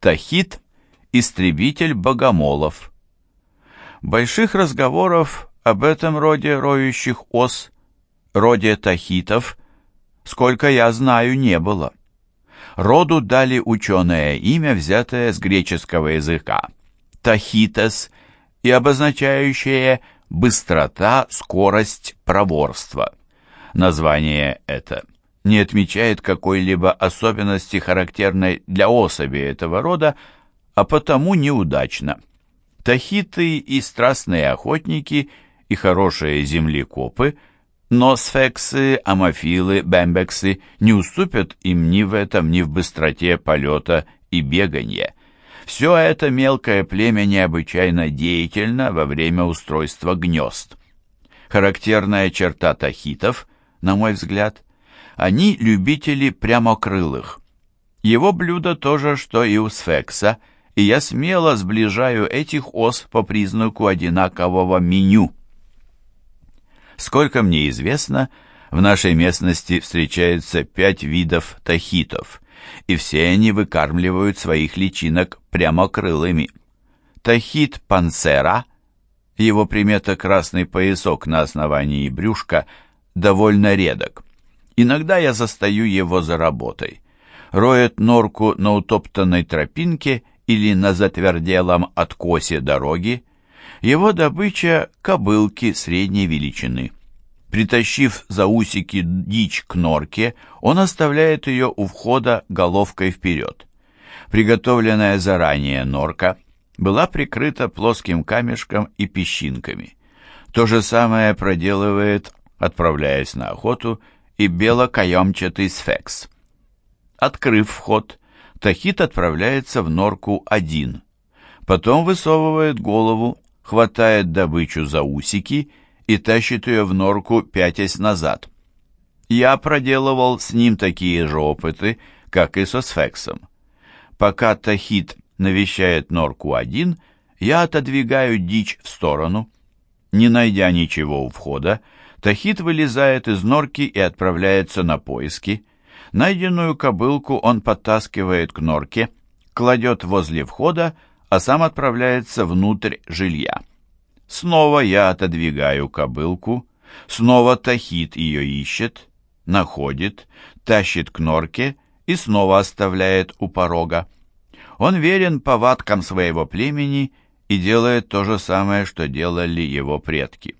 Тахит – истребитель богомолов. Больших разговоров об этом роде роющих ос, роде тахитов, сколько я знаю, не было. Роду дали ученое имя, взятое с греческого языка – тахитес, и обозначающее быстрота, скорость, проворство. Название это не отмечает какой-либо особенности, характерной для особи этого рода, а потому неудачно. Тахиты и страстные охотники, и хорошие землекопы, но сфексы, амофилы, бэмбексы не уступят им ни в этом, ни в быстроте полета и бегания. Все это мелкое племя необычайно деятельно во время устройства гнезд. Характерная черта тахитов, на мой взгляд, они любители прямокрылых. Его блюдо то же, что и у сфекса, и я смело сближаю этих ос по признаку одинакового меню. Сколько мне известно, в нашей местности встречается пять видов тахитов, и все они выкармливают своих личинок прямокрылыми. Тахит панцера, его примета красный поясок на основании брюшка, довольно редок. Иногда я застаю его за работой. Роет норку на утоптанной тропинке или на затверделом откосе дороги. Его добыча – кобылки средней величины. Притащив за усики дичь к норке, он оставляет ее у входа головкой вперед. Приготовленная заранее норка была прикрыта плоским камешком и песчинками. То же самое проделывает, отправляясь на охоту, и белокаемчатый сфекс. Открыв вход, Тахит отправляется в норку один. Потом высовывает голову, хватает добычу за усики и тащит ее в норку, пятясь назад. Я проделывал с ним такие же опыты, как и со сфексом. Пока Тахит навещает норку один, я отодвигаю дичь в сторону. Не найдя ничего у входа, Тахит вылезает из норки и отправляется на поиски. Найденную кобылку он подтаскивает к норке, кладет возле входа, а сам отправляется внутрь жилья. Снова я отодвигаю кобылку, снова Тахит ее ищет, находит, тащит к норке и снова оставляет у порога. Он верен повадкам своего племени и делает то же самое, что делали его предки.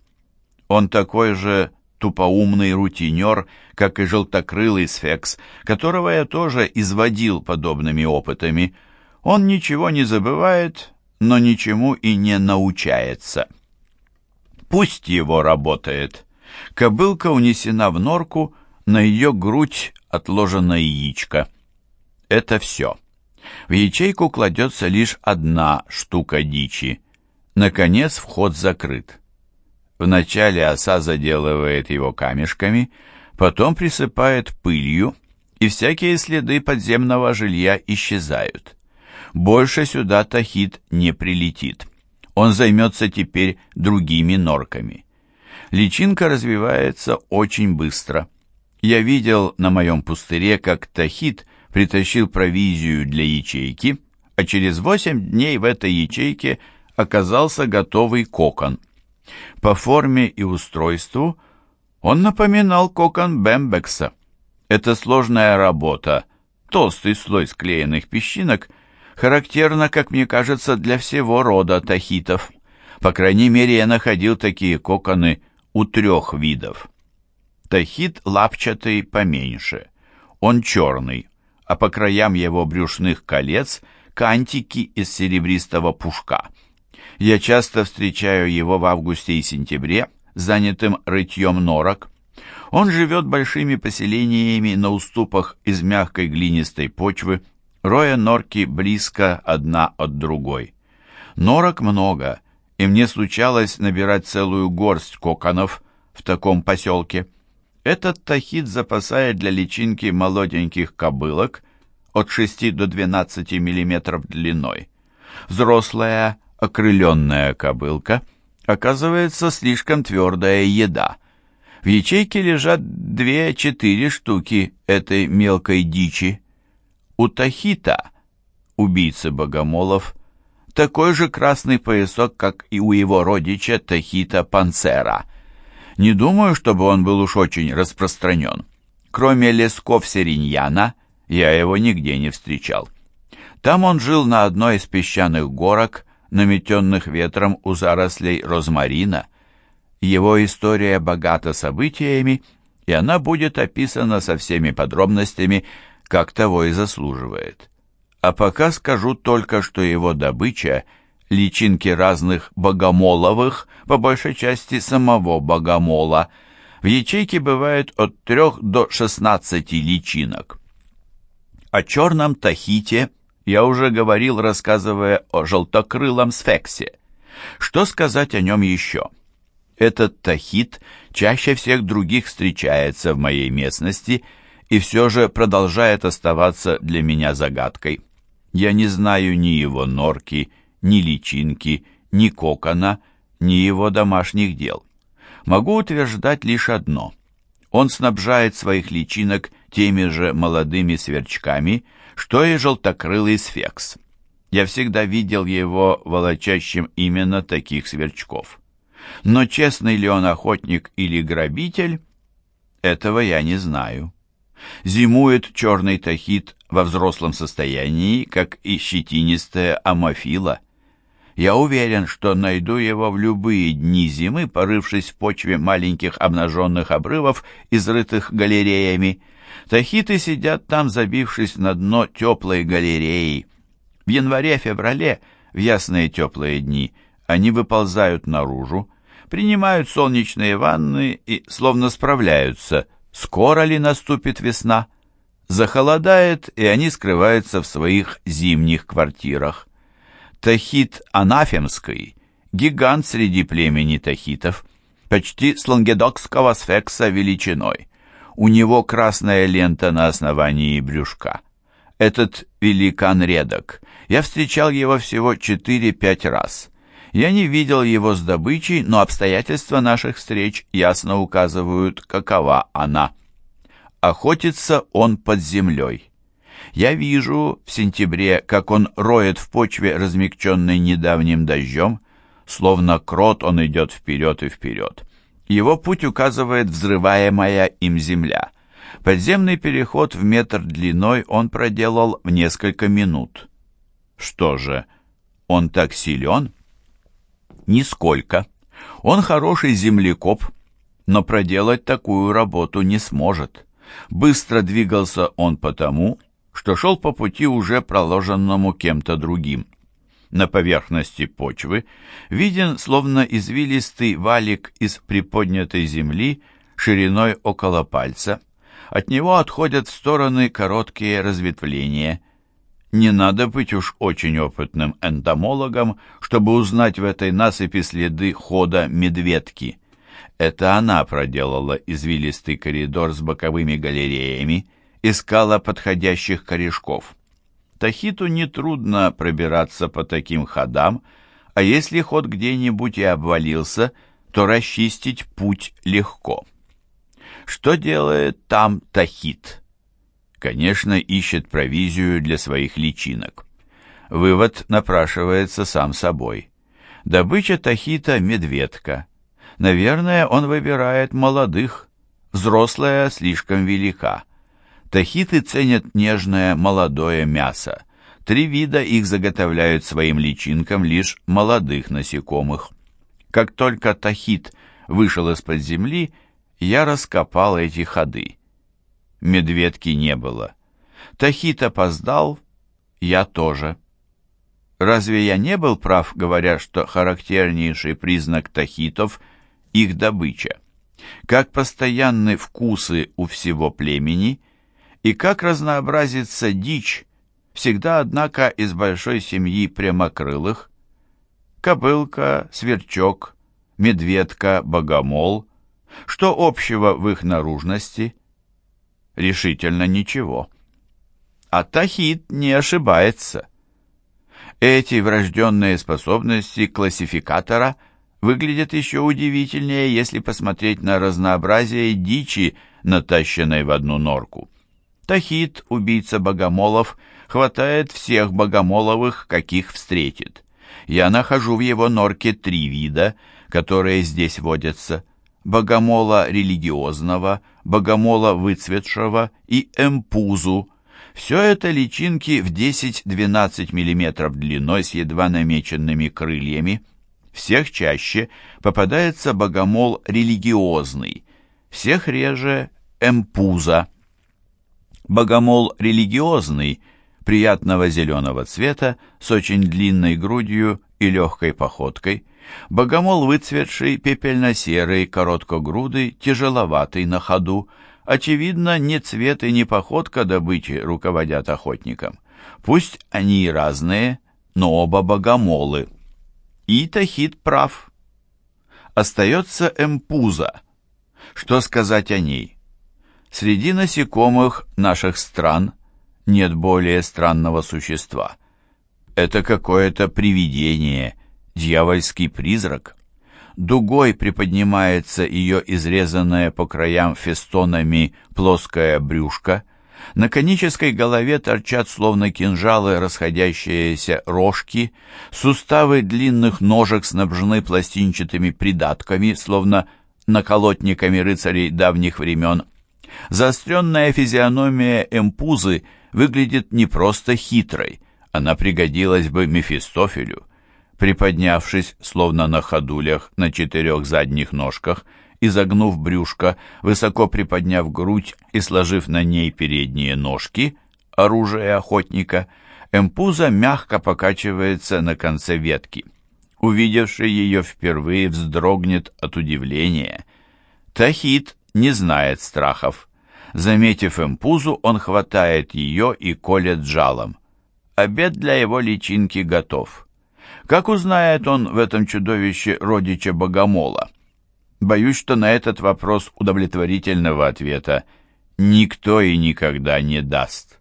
Он такой же тупоумный рутинер, как и желтокрылый сфекс, которого я тоже изводил подобными опытами. Он ничего не забывает, но ничему и не научается. Пусть его работает. Кобылка унесена в норку, на ее грудь отложено яичко. Это все. В ячейку кладется лишь одна штука дичи. Наконец вход закрыт. Вначале оса заделывает его камешками, потом присыпает пылью, и всякие следы подземного жилья исчезают. Больше сюда Тахит не прилетит. Он займется теперь другими норками. Личинка развивается очень быстро. Я видел на моем пустыре, как Тахит притащил провизию для ячейки, а через восемь дней в этой ячейке оказался готовый кокон. По форме и устройству он напоминал кокон Бембекса. Это сложная работа, толстый слой склеенных песчинок, характерна, как мне кажется, для всего рода тахитов. По крайней мере, я находил такие коконы у трех видов. Тахит лапчатый поменьше. Он черный, а по краям его брюшных колец кантики из серебристого пушка. Я часто встречаю его в августе и сентябре, занятым рытьем норок. Он живет большими поселениями на уступах из мягкой глинистой почвы, роя норки близко одна от другой. Норок много, и мне случалось набирать целую горсть коконов в таком поселке. Этот тахит запасает для личинки молоденьких кобылок от 6 до 12 мм длиной. Взрослая окрыленная кобылка оказывается слишком твердая еда. В ячейке лежат две-четыре штуки этой мелкой дичи. У тахита, убийцы богомолов, такой же красный поясок, как и у его родича Тахита Панцера. Не думаю, чтобы он был уж очень распространен. Кроме лесков Сериньяна, я его нигде не встречал. Там он жил на одной из песчаных горок, наметенных ветром у зарослей розмарина. Его история богата событиями, и она будет описана со всеми подробностями, как того и заслуживает. А пока скажу только, что его добыча — личинки разных богомоловых, по большей части самого богомола. В ячейке бывает от 3 до 16 личинок. О черном тахите я уже говорил, рассказывая о желтокрылом сфексе. Что сказать о нем еще? Этот тахит чаще всех других встречается в моей местности и все же продолжает оставаться для меня загадкой. Я не знаю ни его норки, ни личинки, ни кокона, ни его домашних дел. Могу утверждать лишь одно. Он снабжает своих личинок теми же молодыми сверчками, что и желтокрылый сфекс. Я всегда видел его волочащим именно таких сверчков. Но честный ли он охотник или грабитель, этого я не знаю. Зимует черный тахит во взрослом состоянии, как и щетинистая амофила. Я уверен, что найду его в любые дни зимы, порывшись в почве маленьких обнаженных обрывов, изрытых галереями. Тахиты сидят там, забившись на дно теплой галереи. В январе-феврале, в ясные теплые дни, они выползают наружу, принимают солнечные ванны и словно справляются, скоро ли наступит весна. Захолодает, и они скрываются в своих зимних квартирах. Тахит анафемский, гигант среди племени тахитов, почти с лангедокского сфекса величиной. У него красная лента на основании брюшка. Этот великан редок. Я встречал его всего 4-5 раз. Я не видел его с добычей, но обстоятельства наших встреч ясно указывают, какова она. Охотится он под землей. Я вижу в сентябре, как он роет в почве, размягченной недавним дождем, словно крот он идет вперед и вперед. Его путь указывает взрываемая им земля. Подземный переход в метр длиной он проделал в несколько минут. Что же, он так силен? Нисколько. Он хороший землекоп, но проделать такую работу не сможет. Быстро двигался он потому, что шел по пути уже проложенному кем-то другим. На поверхности почвы виден словно извилистый валик из приподнятой земли шириной около пальца. От него отходят в стороны короткие разветвления. Не надо быть уж очень опытным энтомологом, чтобы узнать в этой насыпи следы хода медведки. Это она проделала извилистый коридор с боковыми галереями, искала подходящих корешков. Тахиту нетрудно пробираться по таким ходам, а если ход где-нибудь и обвалился, то расчистить путь легко. Что делает там Тахит? Конечно, ищет провизию для своих личинок. Вывод напрашивается сам собой. Добыча Тахита – медведка. Наверное, он выбирает молодых, взрослая слишком велика. Тахиты ценят нежное молодое мясо. Три вида их заготовляют своим личинкам лишь молодых насекомых. Как только тахит вышел из-под земли, я раскопал эти ходы. Медведки не было. Тахит опоздал, я тоже. Разве я не был прав, говоря, что характернейший признак тахитов – их добыча? Как постоянны вкусы у всего племени – и как разнообразится дичь, всегда, однако, из большой семьи прямокрылых. Кобылка, сверчок, медведка, богомол. Что общего в их наружности? Решительно ничего. А Тахит не ошибается. Эти врожденные способности классификатора выглядят еще удивительнее, если посмотреть на разнообразие дичи, натащенной в одну норку. Тахит, убийца богомолов, хватает всех богомоловых, каких встретит. Я нахожу в его норке три вида, которые здесь водятся. Богомола религиозного, богомола выцветшего и эмпузу. Все это личинки в 10-12 мм длиной с едва намеченными крыльями. Всех чаще попадается богомол религиозный, всех реже эмпуза. Богомол религиозный, приятного зеленого цвета, с очень длинной грудью и легкой походкой. Богомол выцветший, пепельно-серый, короткогрудый, тяжеловатый на ходу. Очевидно, ни цвет и ни походка добычи руководят охотникам. Пусть они и разные, но оба богомолы. И Тахит прав. Остается эмпуза. Что сказать о ней? Среди насекомых наших стран нет более странного существа. Это какое-то привидение, дьявольский призрак. Дугой приподнимается ее изрезанное по краям фестонами плоское брюшко, на конической голове торчат словно кинжалы расходящиеся рожки, суставы длинных ножек снабжены пластинчатыми придатками, словно наколотниками рыцарей давних времен. Заостренная физиономия эмпузы выглядит не просто хитрой, она пригодилась бы Мефистофелю. Приподнявшись, словно на ходулях, на четырех задних ножках, изогнув брюшко, высоко приподняв грудь и сложив на ней передние ножки, оружие охотника, эмпуза мягко покачивается на конце ветки. Увидевший ее впервые вздрогнет от удивления. Тахит не знает страхов. Заметив эмпузу, он хватает ее и колет жалом. Обед для его личинки готов. Как узнает он в этом чудовище родича богомола? Боюсь, что на этот вопрос удовлетворительного ответа никто и никогда не даст.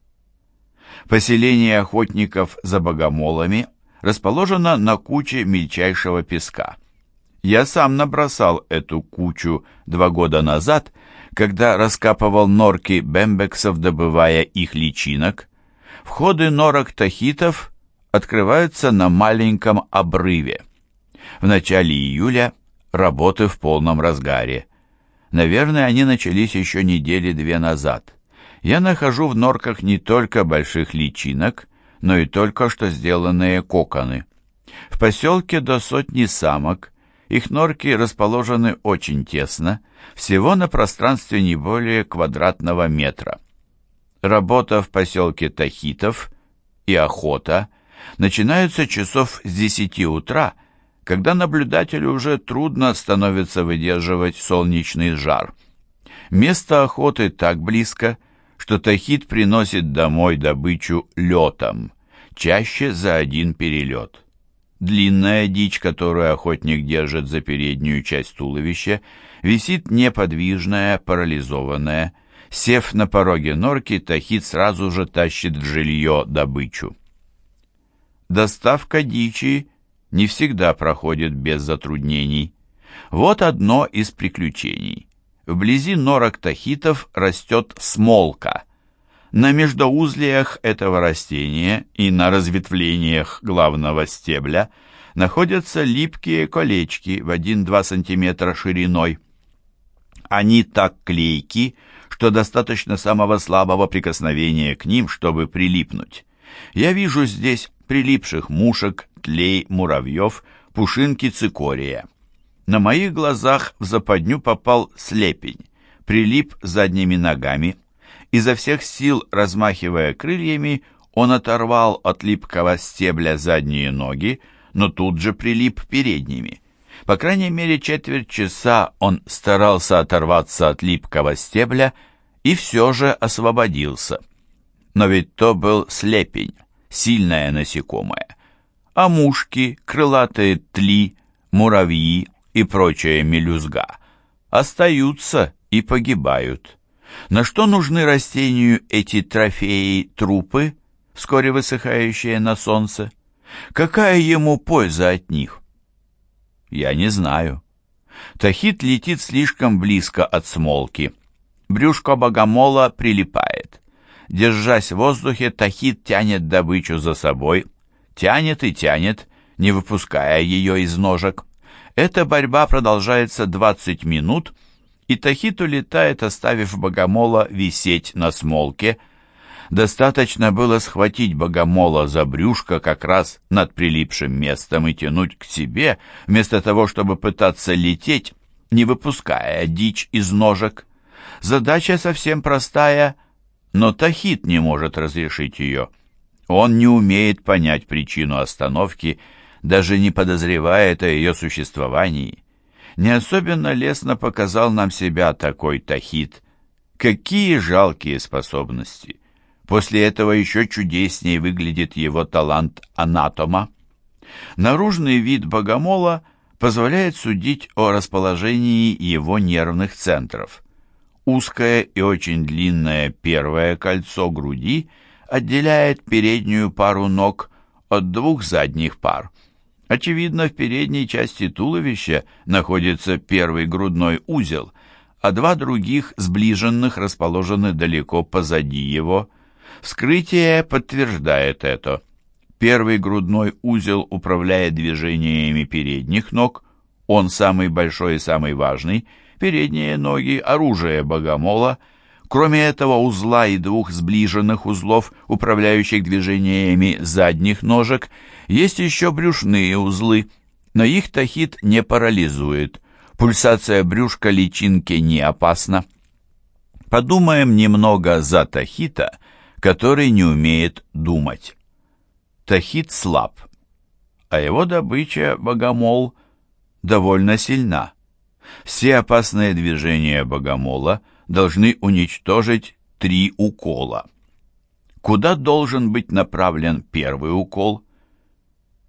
Поселение охотников за богомолами расположено на куче мельчайшего песка. Я сам набросал эту кучу два года назад, когда раскапывал норки бембексов, добывая их личинок. Входы норок тахитов открываются на маленьком обрыве. В начале июля работы в полном разгаре. Наверное, они начались еще недели две назад. Я нахожу в норках не только больших личинок, но и только что сделанные коконы. В поселке до сотни самок, их норки расположены очень тесно, всего на пространстве не более квадратного метра. Работа в поселке Тахитов и охота начинаются часов с 10 утра, когда наблюдателю уже трудно становится выдерживать солнечный жар. Место охоты так близко, что Тахит приносит домой добычу летом, чаще за один перелет. Длинная дичь, которую охотник держит за переднюю часть туловища, висит неподвижная, парализованная. Сев на пороге норки, Тахит сразу же тащит в жилье добычу. Доставка дичи не всегда проходит без затруднений. Вот одно из приключений. Вблизи норок тахитов растет смолка. На междоузлиях этого растения и на разветвлениях главного стебля находятся липкие колечки в 1-2 см шириной. Они так клейки, что достаточно самого слабого прикосновения к ним, чтобы прилипнуть. Я вижу здесь прилипших мушек, тлей, муравьев, пушинки цикория. На моих глазах в западню попал слепень, прилип задними ногами. Изо всех сил, размахивая крыльями, он оторвал от липкого стебля задние ноги, но тут же прилип передними. По крайней мере, четверть часа он старался оторваться от липкого стебля и все же освободился. Но ведь то был слепень, сильное насекомое. А мушки, крылатые тли, муравьи, и прочая мелюзга остаются и погибают. На что нужны растению эти трофеи-трупы, вскоре высыхающие на солнце? Какая ему польза от них? Я не знаю. Тахит летит слишком близко от смолки. Брюшко богомола прилипает. Держась в воздухе, тахит тянет добычу за собой, тянет и тянет, не выпуская ее из ножек. Эта борьба продолжается 20 минут, и тахит улетает, оставив богомола висеть на смолке. Достаточно было схватить богомола за брюшко как раз над прилипшим местом и тянуть к себе, вместо того, чтобы пытаться лететь, не выпуская дичь из ножек. Задача совсем простая, но Тахит не может разрешить ее. Он не умеет понять причину остановки, даже не подозревает о ее существовании. Не особенно лестно показал нам себя такой Тахит. Какие жалкие способности! После этого еще чудеснее выглядит его талант анатома. Наружный вид богомола позволяет судить о расположении его нервных центров. Узкое и очень длинное первое кольцо груди отделяет переднюю пару ног от двух задних пар. Очевидно, в передней части туловища находится первый грудной узел, а два других сближенных расположены далеко позади его. Вскрытие подтверждает это. Первый грудной узел управляет движениями передних ног, он самый большой и самый важный, передние ноги – оружие богомола. Кроме этого узла и двух сближенных узлов, управляющих движениями задних ножек, есть еще брюшные узлы, но их тахит не парализует. Пульсация брюшка личинки не опасна. Подумаем немного за тахита, который не умеет думать. Тахит слаб, а его добыча, богомол, довольно сильна. Все опасные движения богомола должны уничтожить три укола. Куда должен быть направлен первый укол?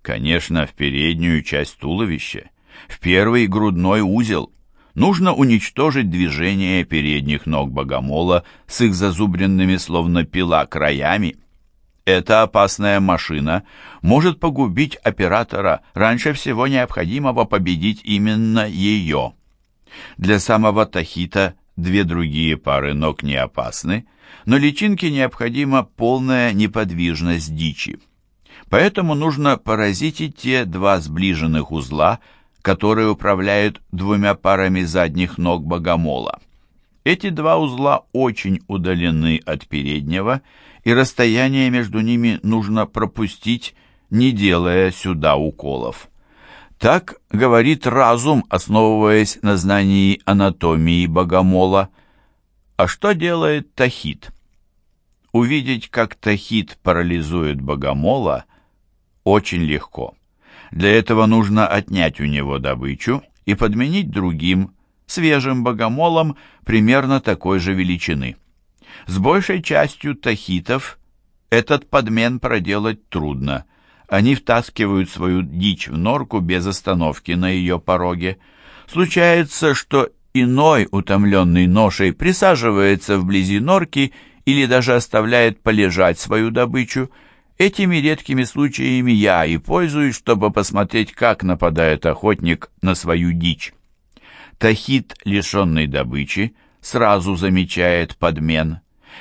Конечно, в переднюю часть туловища, в первый грудной узел. Нужно уничтожить движение передних ног богомола с их зазубренными, словно пила, краями – эта опасная машина может погубить оператора, раньше всего необходимого победить именно ее. Для самого Тахита две другие пары ног не опасны, но личинке необходима полная неподвижность дичи. Поэтому нужно поразить и те два сближенных узла, которые управляют двумя парами задних ног богомола. Эти два узла очень удалены от переднего, и расстояние между ними нужно пропустить, не делая сюда уколов. Так говорит разум, основываясь на знании анатомии богомола. А что делает тахит? Увидеть, как тахит парализует богомола, очень легко. Для этого нужно отнять у него добычу и подменить другим, свежим богомолом примерно такой же величины. С большей частью тахитов этот подмен проделать трудно. Они втаскивают свою дичь в норку без остановки на ее пороге. Случается, что иной, утомленный ношей, присаживается вблизи норки или даже оставляет полежать свою добычу. Этими редкими случаями я и пользуюсь, чтобы посмотреть, как нападает охотник на свою дичь. Тахит, лишенный добычи, сразу замечает подмен.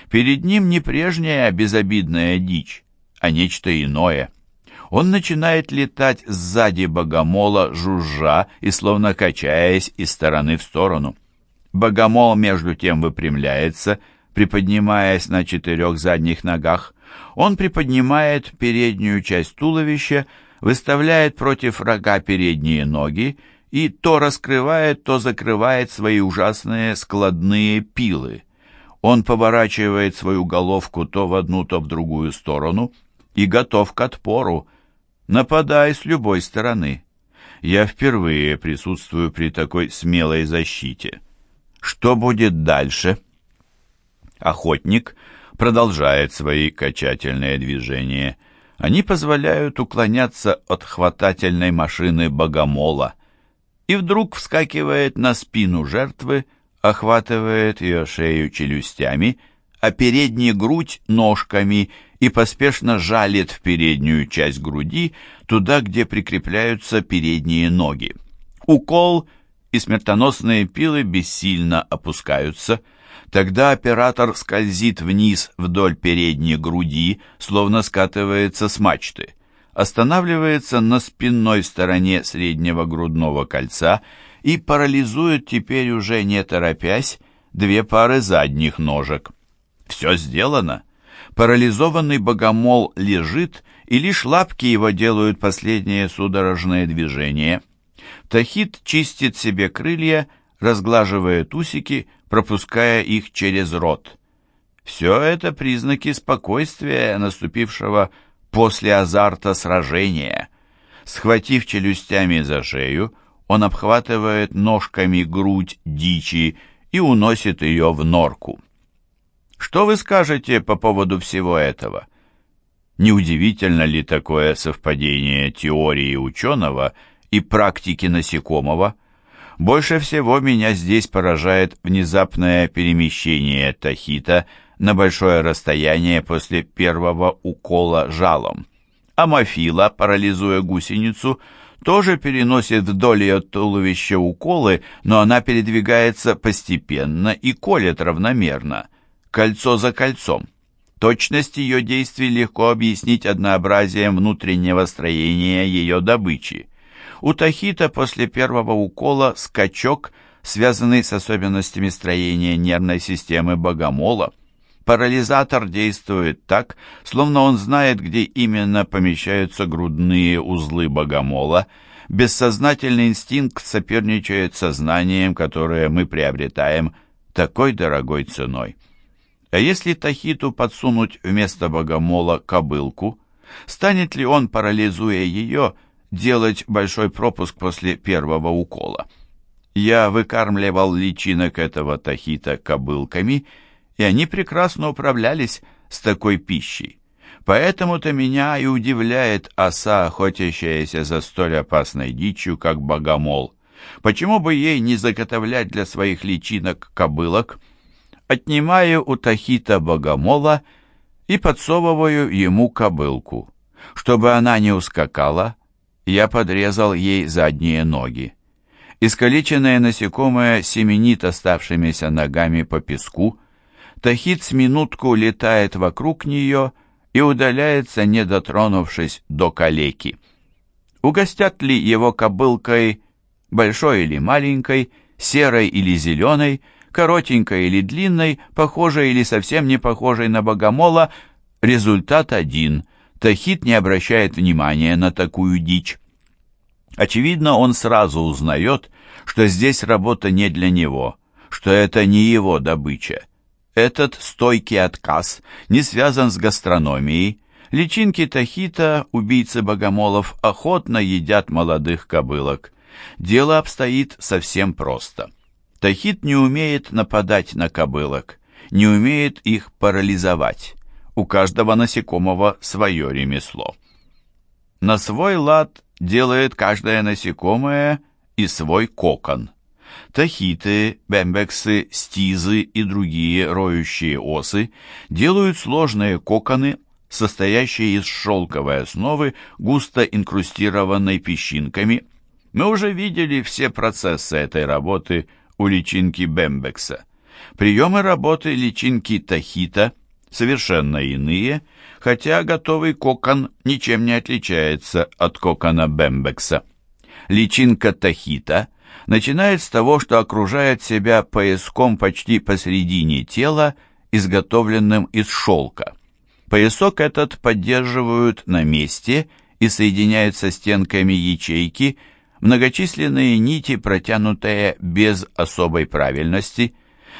Перед ним не прежняя безобидная дичь, а нечто иное. Он начинает летать сзади богомола, жужжа и словно качаясь из стороны в сторону. Богомол между тем выпрямляется, приподнимаясь на четырех задних ногах. Он приподнимает переднюю часть туловища, выставляет против рога передние ноги и то раскрывает, то закрывает свои ужасные складные пилы. Он поворачивает свою головку то в одну, то в другую сторону и готов к отпору. Нападай с любой стороны. Я впервые присутствую при такой смелой защите. Что будет дальше? Охотник продолжает свои качательные движения. Они позволяют уклоняться от хватательной машины богомола и вдруг вскакивает на спину жертвы, охватывает ее шею челюстями, а переднюю грудь ножками и поспешно жалит в переднюю часть груди, туда, где прикрепляются передние ноги. Укол и смертоносные пилы бессильно опускаются. Тогда оператор скользит вниз вдоль передней груди, словно скатывается с мачты, останавливается на спинной стороне среднего грудного кольца и парализует теперь уже не торопясь две пары задних ножек. Все сделано. Парализованный богомол лежит, и лишь лапки его делают последнее судорожное движение. Тахит чистит себе крылья, разглаживает усики, пропуская их через рот. Все это признаки спокойствия, наступившего после азарта сражения. Схватив челюстями за шею, он обхватывает ножками грудь дичи и уносит ее в норку. Что вы скажете по поводу всего этого? Неудивительно ли такое совпадение теории ученого и практики насекомого? Больше всего меня здесь поражает внезапное перемещение тахита на большое расстояние после первого укола жалом. Амофила, парализуя гусеницу, тоже переносит вдоль ее туловища уколы, но она передвигается постепенно и колет равномерно, кольцо за кольцом. Точность ее действий легко объяснить однообразием внутреннего строения ее добычи. У тахита после первого укола скачок, связанный с особенностями строения нервной системы богомола. Парализатор действует так, словно он знает, где именно помещаются грудные узлы богомола. Бессознательный инстинкт соперничает со знанием, которое мы приобретаем такой дорогой ценой. А если Тахиту подсунуть вместо богомола кобылку, станет ли он, парализуя ее, делать большой пропуск после первого укола? Я выкармливал личинок этого Тахита кобылками – и они прекрасно управлялись с такой пищей. Поэтому-то меня и удивляет оса, охотящаяся за столь опасной дичью, как богомол. Почему бы ей не заготовлять для своих личинок кобылок? Отнимаю у Тахита богомола и подсовываю ему кобылку. Чтобы она не ускакала, я подрезал ей задние ноги. Искалеченное насекомое семенит оставшимися ногами по песку, Тахит с минутку летает вокруг нее и удаляется, не дотронувшись до калеки. Угостят ли его кобылкой, большой или маленькой, серой или зеленой, коротенькой или длинной, похожей или совсем не похожей на богомола, результат один. Тахит не обращает внимания на такую дичь. Очевидно, он сразу узнает, что здесь работа не для него, что это не его добыча. Этот стойкий отказ не связан с гастрономией. Личинки тахита, убийцы богомолов, охотно едят молодых кобылок. Дело обстоит совсем просто. Тахит не умеет нападать на кобылок, не умеет их парализовать. У каждого насекомого свое ремесло. На свой лад делает каждое насекомое и свой кокон. Тахиты, бембексы, стизы и другие роющие осы делают сложные коконы, состоящие из шелковой основы, густо инкрустированной песчинками. Мы уже видели все процессы этой работы у личинки бембекса. Приемы работы личинки тахита совершенно иные, хотя готовый кокон ничем не отличается от кокона бембекса. Личинка тахита – начинает с того, что окружает себя пояском почти посередине тела, изготовленным из шелка. Поясок этот поддерживают на месте и соединяют со стенками ячейки многочисленные нити, протянутые без особой правильности.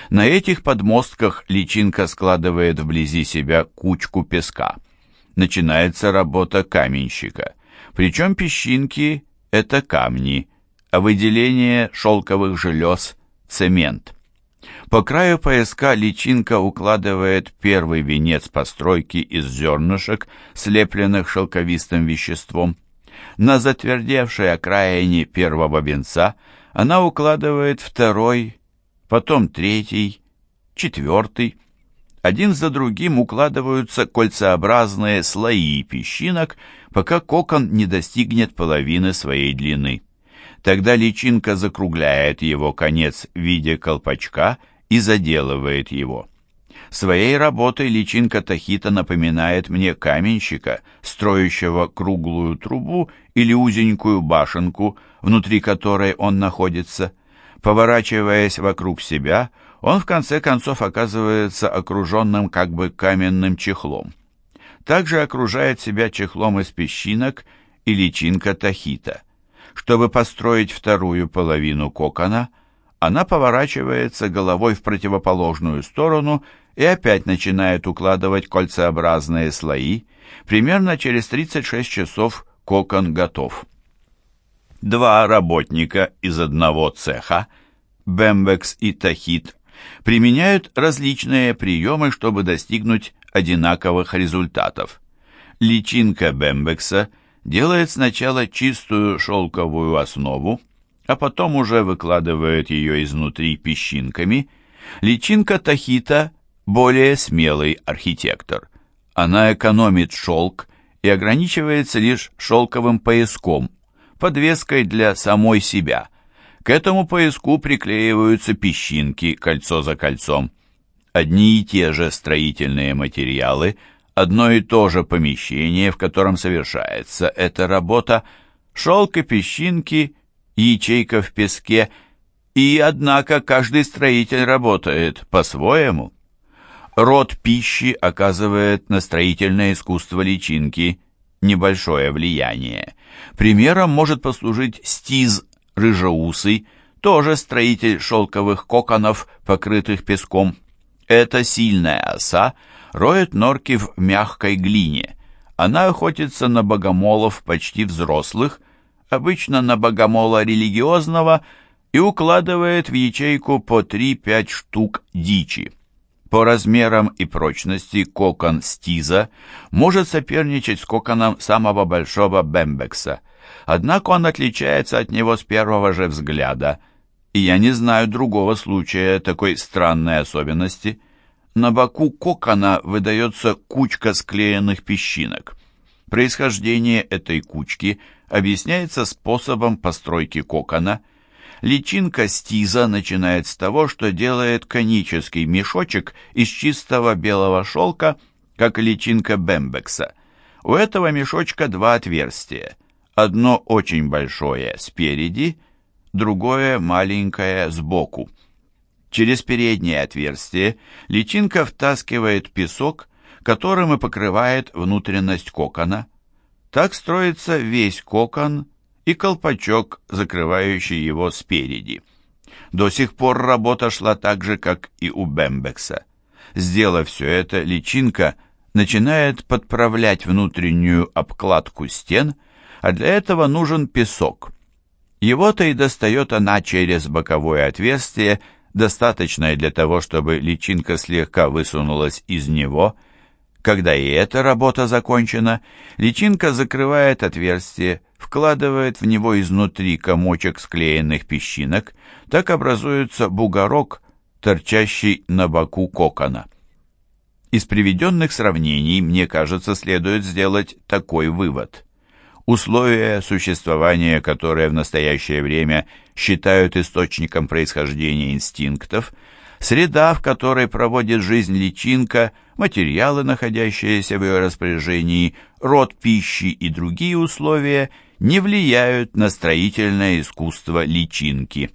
На этих подмостках личинка складывает вблизи себя кучку песка. Начинается работа каменщика. Причем песчинки – это камни – а выделение шелковых желез – цемент. По краю пояска личинка укладывает первый венец постройки из зернышек, слепленных шелковистым веществом. На затвердевшей окраине первого венца она укладывает второй, потом третий, четвертый. Один за другим укладываются кольцеобразные слои песчинок, пока кокон не достигнет половины своей длины. Тогда личинка закругляет его конец в виде колпачка и заделывает его. Своей работой личинка Тахита напоминает мне каменщика, строящего круглую трубу или узенькую башенку, внутри которой он находится. Поворачиваясь вокруг себя, он в конце концов оказывается окруженным как бы каменным чехлом. Также окружает себя чехлом из песчинок и личинка Тахита. Чтобы построить вторую половину кокона, она поворачивается головой в противоположную сторону и опять начинает укладывать кольцеобразные слои. Примерно через 36 часов кокон готов. Два работника из одного цеха, Бембекс и Тахит, применяют различные приемы, чтобы достигнуть одинаковых результатов. Личинка Бембекса делает сначала чистую шелковую основу, а потом уже выкладывает ее изнутри песчинками. Личинка Тахита более смелый архитектор. Она экономит шелк и ограничивается лишь шелковым пояском, подвеской для самой себя. К этому пояску приклеиваются песчинки кольцо за кольцом. Одни и те же строительные материалы, одно и то же помещение, в котором совершается эта работа, шелк и песчинки, ячейка в песке, и, однако, каждый строитель работает по-своему. Род пищи оказывает на строительное искусство личинки небольшое влияние. Примером может послужить стиз рыжеусый, тоже строитель шелковых коконов, покрытых песком. Эта сильная оса роет норки в мягкой глине. Она охотится на богомолов почти взрослых, обычно на богомола религиозного, и укладывает в ячейку по 3-5 штук дичи. По размерам и прочности кокон стиза может соперничать с коконом самого большого бембекса, однако он отличается от него с первого же взгляда, и я не знаю другого случая такой странной особенности. На боку кокона выдается кучка склеенных песчинок. Происхождение этой кучки объясняется способом постройки кокона – Личинка стиза начинает с того, что делает конический мешочек из чистого белого шелка, как личинка бембекса. У этого мешочка два отверстия. Одно очень большое спереди, другое маленькое сбоку. Через переднее отверстие личинка втаскивает песок, которым и покрывает внутренность кокона. Так строится весь кокон и колпачок, закрывающий его спереди. До сих пор работа шла так же, как и у Бембекса. Сделав все это, личинка начинает подправлять внутреннюю обкладку стен, а для этого нужен песок. Его-то и достает она через боковое отверстие, достаточное для того, чтобы личинка слегка высунулась из него. Когда и эта работа закончена, личинка закрывает отверстие, вкладывает в него изнутри комочек склеенных песчинок, так образуется бугорок, торчащий на боку кокона. Из приведенных сравнений, мне кажется, следует сделать такой вывод. Условия существования, которые в настоящее время считают источником происхождения инстинктов, среда, в которой проводит жизнь личинка, материалы, находящиеся в ее распоряжении, род пищи и другие условия – не влияют на строительное искусство личинки.